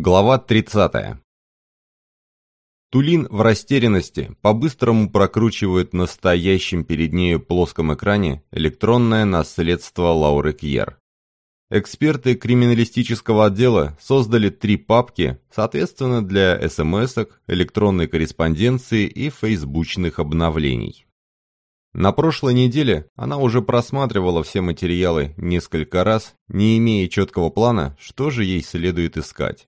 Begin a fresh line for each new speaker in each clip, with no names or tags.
Глава 30. Тулин в растерянности по-быстрому прокручивает на стоящем перед нею плоском экране электронное наследство Лауры Кьер. Эксперты криминалистического отдела создали три папки, соответственно, для смс-ок, электронной корреспонденции и фейсбучных обновлений. На прошлой неделе она уже просматривала все материалы несколько раз, не имея четкого плана, что же ей следует искать.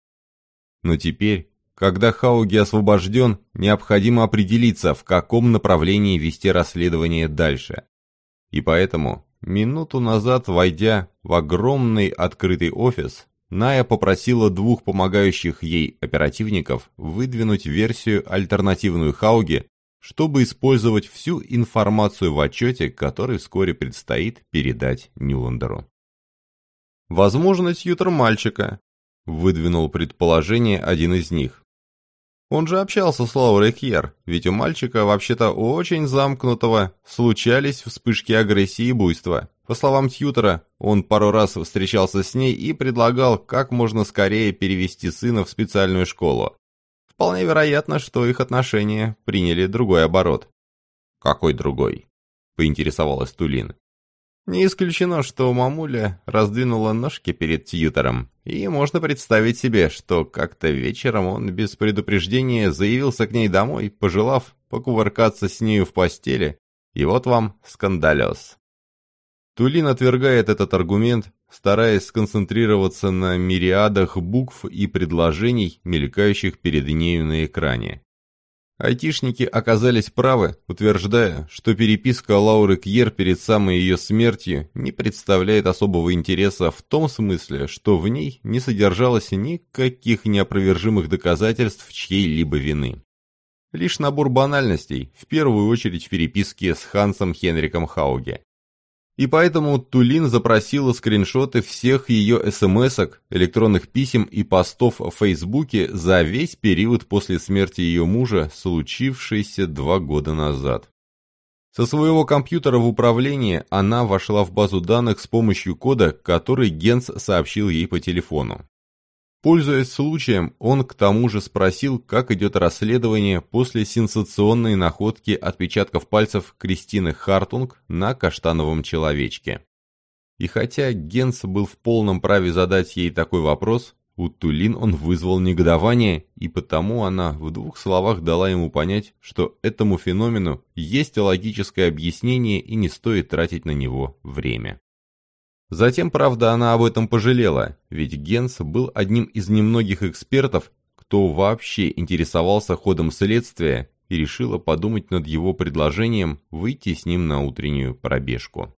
Но теперь, когда Хауги освобожден, необходимо определиться, в каком направлении вести расследование дальше. И поэтому, минуту назад, войдя в огромный открытый офис, Ная попросила двух помогающих ей оперативников выдвинуть версию альтернативную Хауге, чтобы использовать всю информацию в отчете, который вскоре предстоит передать Нюландеру. Возможно, тьютер мальчика, выдвинул предположение один из них. Он же общался с Лаурой Кьер, ведь у мальчика, вообще-то очень замкнутого, случались вспышки агрессии и буйства. По словам Тьютера, он пару раз встречался с ней и предлагал как можно скорее перевести сына в специальную школу. Вполне вероятно, что их отношения приняли другой оборот. «Какой другой?» – поинтересовалась Тулин. Не исключено, что мамуля раздвинула ножки перед тьютором, и можно представить себе, что как-то вечером он без предупреждения заявился к ней домой, пожелав покувыркаться с нею в постели, и вот вам скандалез. Тулин отвергает этот аргумент, стараясь сконцентрироваться на мириадах букв и предложений, мелькающих перед нею на экране. Айтишники оказались правы, утверждая, что переписка Лауры Кьер перед самой ее смертью не представляет особого интереса в том смысле, что в ней не содержалось никаких неопровержимых доказательств чьей-либо вины. Лишь набор банальностей, в первую очередь в переписке с Хансом Хенриком Хауге. И поэтому Тулин запросила скриншоты всех ее смс-ок, электронных писем и постов в Фейсбуке за весь период после смерти ее мужа, случившийся два года назад. Со своего компьютера в управление она вошла в базу данных с помощью кода, который Генс сообщил ей по телефону. Пользуясь случаем, он к тому же спросил, как идет расследование после сенсационной находки отпечатков пальцев Кристины Хартунг на каштановом человечке. И хотя Генс был в полном праве задать ей такой вопрос, у Тулин он вызвал негодование, и потому она в двух словах дала ему понять, что этому феномену есть логическое объяснение и не стоит тратить на него время. Затем, правда, она об этом пожалела, ведь Генс был одним из немногих экспертов, кто вообще интересовался ходом следствия и решила подумать над его предложением выйти с ним на утреннюю пробежку.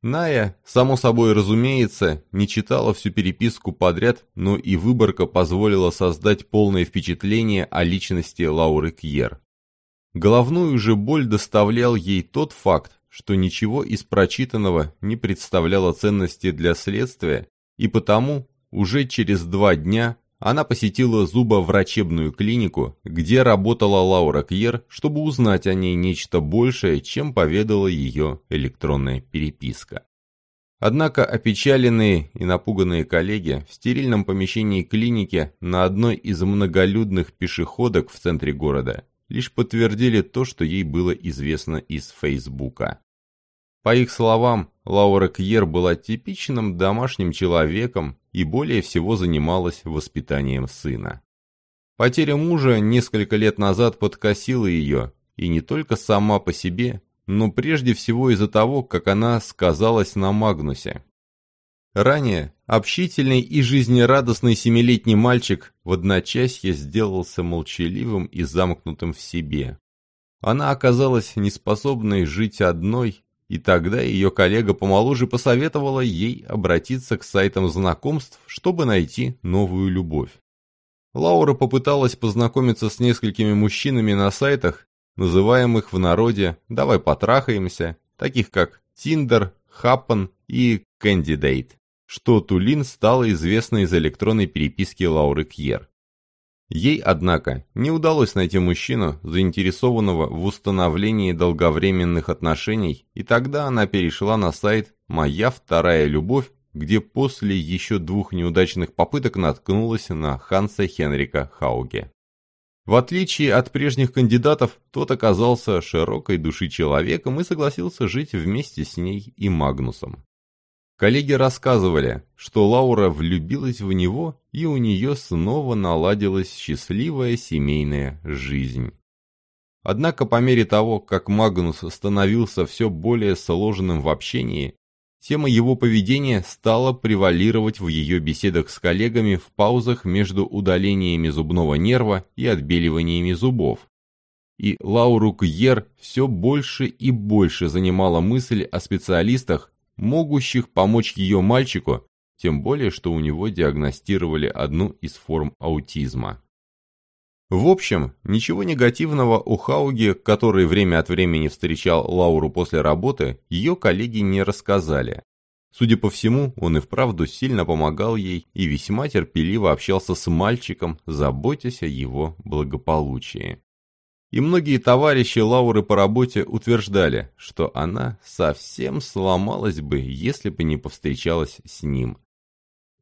Ная, само собой разумеется, не читала всю переписку подряд, но и выборка позволила создать полное впечатление о личности Лауры Кьер. Головную же боль доставлял ей тот факт, что ничего из прочитанного не представляло ценности для следствия, и потому уже через два дня она посетила зубоврачебную клинику, где работала Лаура Кьер, чтобы узнать о ней нечто большее, чем поведала ее электронная переписка. Однако опечаленные и напуганные коллеги в стерильном помещении клиники на одной из многолюдных пешеходок в центре города лишь подтвердили то, что ей было известно из Фейсбука. По их словам, Лаура Кьер была типичным домашним человеком и более всего занималась воспитанием сына. Потеря мужа несколько лет назад подкосила ее, и не только сама по себе, но прежде всего из-за того, как она сказалась на Магнусе. Ранее общительный и жизнерадостный семилетний мальчик в одночасье сделался молчаливым и замкнутым в себе. Она оказалась неспособной жить одной, и тогда ее коллега помоложе посоветовала ей обратиться к сайтам знакомств, чтобы найти новую любовь. Лаура попыталась познакомиться с несколькими мужчинами на сайтах, называемых в народе «давай потрахаемся», таких как Tinder, Happen и Candidate что Тулин стало известно из электронной переписки Лауры Кьер. Ей, однако, не удалось найти мужчину, заинтересованного в установлении долговременных отношений, и тогда она перешла на сайт «Моя вторая любовь», где после еще двух неудачных попыток наткнулась на Ханса Хенрика Хауге. В отличие от прежних кандидатов, тот оказался широкой души человеком и согласился жить вместе с ней и Магнусом. Коллеги рассказывали, что Лаура влюбилась в него, и у нее снова наладилась счастливая семейная жизнь. Однако по мере того, как Магнус становился все более сложным в общении, тема его поведения стала превалировать в ее беседах с коллегами в паузах между удалениями зубного нерва и отбеливаниями зубов. И Лауру Кьер все больше и больше занимала мысль о специалистах, могущих помочь ее мальчику, тем более, что у него диагностировали одну из форм аутизма. В общем, ничего негативного у Хауги, который время от времени встречал Лауру после работы, ее коллеги не рассказали. Судя по всему, он и вправду сильно помогал ей и весьма терпеливо общался с мальчиком, заботясь о его благополучии. И многие товарищи Лауры по работе утверждали, что она совсем сломалась бы, если бы не повстречалась с ним.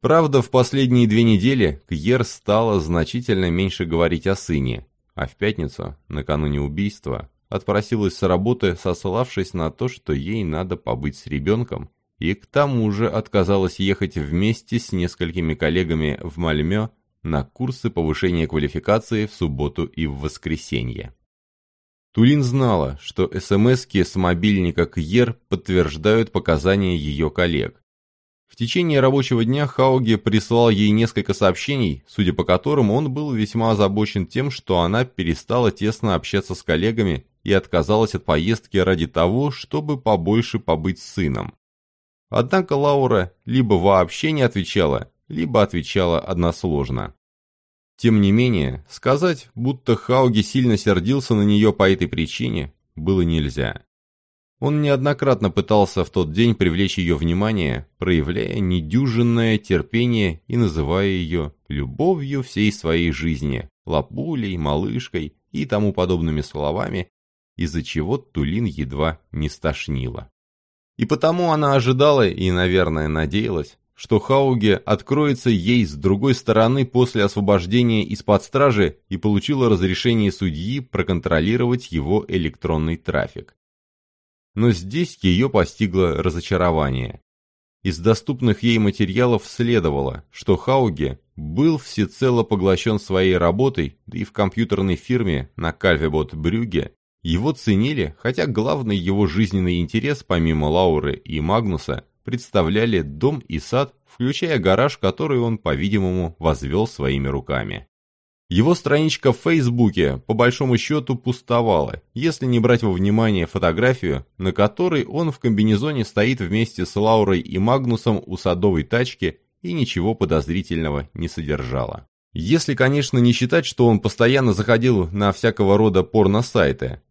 Правда, в последние две недели Кьер стала значительно меньше говорить о сыне, а в пятницу, накануне убийства, отпросилась с работы, сославшись на то, что ей надо побыть с ребенком, и к тому же отказалась ехать вместе с несколькими коллегами в Мальмё на курсы повышения квалификации в субботу и в воскресенье. Тулин знала, что СМСки с мобильника Кьер подтверждают показания ее коллег, в течение рабочего дня Хауге прислал ей несколько сообщений, судя по которым он был весьма озабочен тем, что она перестала тесно общаться с коллегами и отказалась от поездки ради того, чтобы побольше побыть с сыном. Однако Лаура либо вообще не отвечала, либо отвечала односложно. Тем не менее, сказать, будто Хауги сильно сердился на нее по этой причине, было нельзя. Он неоднократно пытался в тот день привлечь ее внимание, проявляя недюжинное терпение и называя ее любовью всей своей жизни, лапулей, малышкой и тому подобными словами, из-за чего Тулин едва не стошнила. И потому она ожидала и, наверное, надеялась, что Хауге откроется ей с другой стороны после освобождения из-под стражи и получила разрешение судьи проконтролировать его электронный трафик но здесь ее постигло разочарование. Из доступных ей материалов следовало, что Хауге был всецело поглощен своей работой, да и в компьютерной фирме на Кальвебот Брюге его ценили, хотя главный его жизненный интерес, помимо Лауры и Магнуса, представляли дом и сад, включая гараж, который он, по-видимому, возвел своими руками. Его страничка в Фейсбуке, по большому счету, пустовала, если не брать во внимание фотографию, на которой он в комбинезоне стоит вместе с Лаурой и Магнусом у садовой тачки и ничего подозрительного не содержала. Если, конечно, не считать, что он постоянно заходил на всякого рода порно-сайты.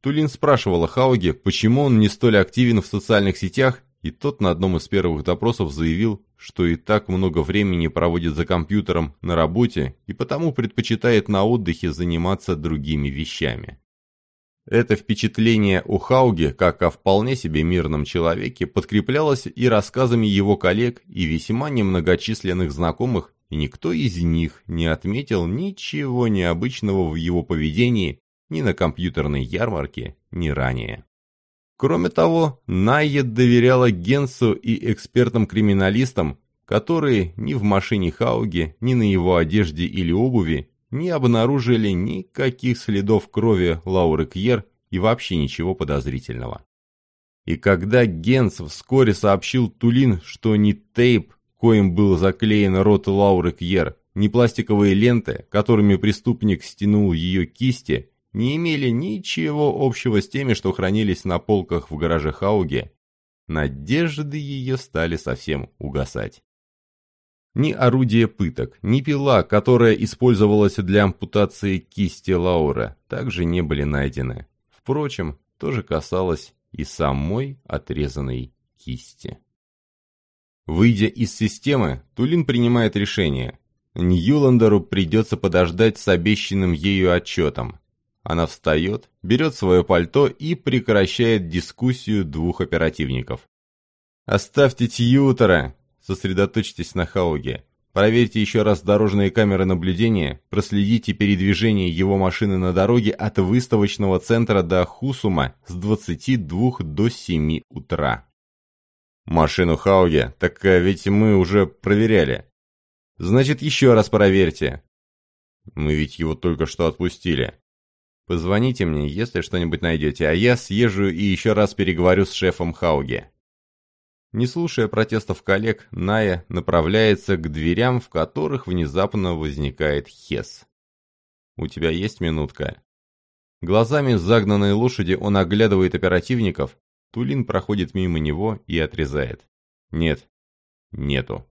Тулин спрашивала Хауге, почему он не столь активен в социальных сетях и тот на одном из первых допросов заявил, что и так много времени проводит за компьютером на работе и потому предпочитает на отдыхе заниматься другими вещами. Это впечатление у Хауги, как о вполне себе мирном человеке, подкреплялось и рассказами его коллег и весьма немногочисленных знакомых, и никто из них не отметил ничего необычного в его поведении ни на компьютерной ярмарке, ни ранее. Кроме того, Найя доверяла Генсу и экспертам-криминалистам, которые ни в машине Хауги, ни на его одежде или обуви не обнаружили никаких следов крови Лауры Кьер и вообще ничего подозрительного. И когда Генс вскоре сообщил Тулин, что ни тейп, коим был заклеен рот Лауры Кьер, ни пластиковые ленты, которыми преступник стянул ее кисти, не имели ничего общего с теми, что хранились на полках в гараже Хауге, надежды ее стали совсем угасать. Ни орудие пыток, ни пила, которая использовалась для ампутации кисти Лаура, также не были найдены. Впрочем, то же касалось и самой отрезанной кисти. Выйдя из системы, Тулин принимает решение. Ньюландеру придется подождать с обещанным ею отчетом. Она встает, берет свое пальто и прекращает дискуссию двух оперативников. «Оставьте Тьютера!» сосредоточьтесь на Хауге. Проверьте еще раз дорожные камеры наблюдения, проследите передвижение его машины на дороге от выставочного центра до Хусума с 22 до 7 утра. Машину Хауге, так э, ведь мы уже проверяли. Значит, еще раз проверьте. Мы ведь его только что отпустили. Позвоните мне, если что-нибудь найдете, а я съезжу и еще раз переговорю с шефом Хауге. Не слушая протестов коллег, Ная направляется к дверям, в которых внезапно возникает Хес. «У тебя есть минутка?» Глазами загнанной лошади он оглядывает оперативников. Тулин проходит мимо него и отрезает. «Нет, нету».